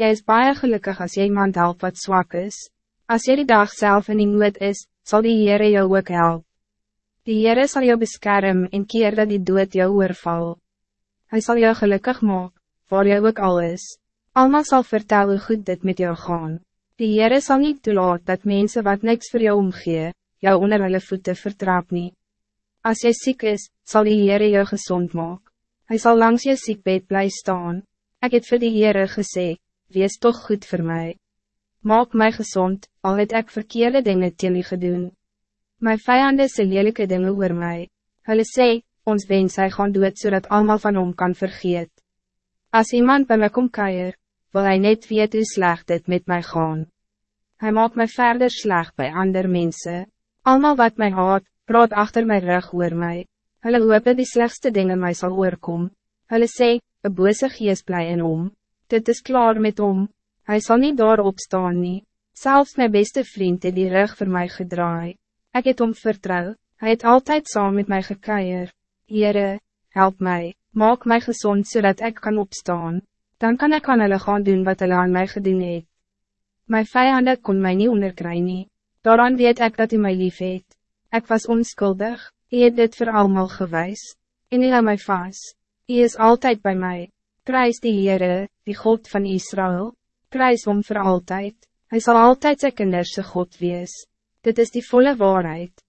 Jy is baie gelukkig als jy iemand help wat zwak is. Als jy die dag zelf in die nood is, zal die Heere jou ook help. Die Heere zal jou beschermen en keer dat die dood jou oorval. Hij zal jou gelukkig maken, waar jy ook al is. Alma zal vertellen hoe goed dit met jou gaan. Die Heere zal niet toelaat dat mensen wat niks voor jou omgee, jou onder hulle voete vertrap nie. As jy ziek is, zal die Heere jou gezond maken. Hij zal langs je ziekbed blij staan. Ik het vir die Heere gesê, wees toch goed voor mij. Maak mij gezond, al het ek verkeerde dingen teen u gedoen. My vijanden sê lelike dinge oor my. Hulle sê, ons wens hy gaan dood zodat so allemaal van hom kan vergeet. Als iemand bij mij kom kuier, wil hij net weet hoe slecht dit met mij gaan. Hij maakt mij verder slecht bij andere mensen. Allemaal wat mij haat, praat achter mijn rug oor mij. Hulle hoop die slechtste dingen mij zal oorkom. Hulle sê, een bose geest blij in om. Dit is klaar met om. Hij zal niet daarop staan nie. Zelfs mijn beste vriend het die rug voor mij gedraai. Ik het om vertrouw. Hij het altijd saam met mij gekeier. Heere, help mij, maak mij gezond zodat ik kan opstaan. Dan kan ik aan hulle gaan doen wat hulle aan mij gedoen het. Mijn vijanden kon mij niet onderkry nie. Daaraan weet ik dat u mij lief het. Ik was onschuldig, u het dit voor allemaal gewijs. En u hou mij vast. U is altijd bij mij. Prijs die Heere, die God van Israël. Prijs om voor altijd. Hij zal altijd zijn kinderse God wees. Dit is die volle waarheid.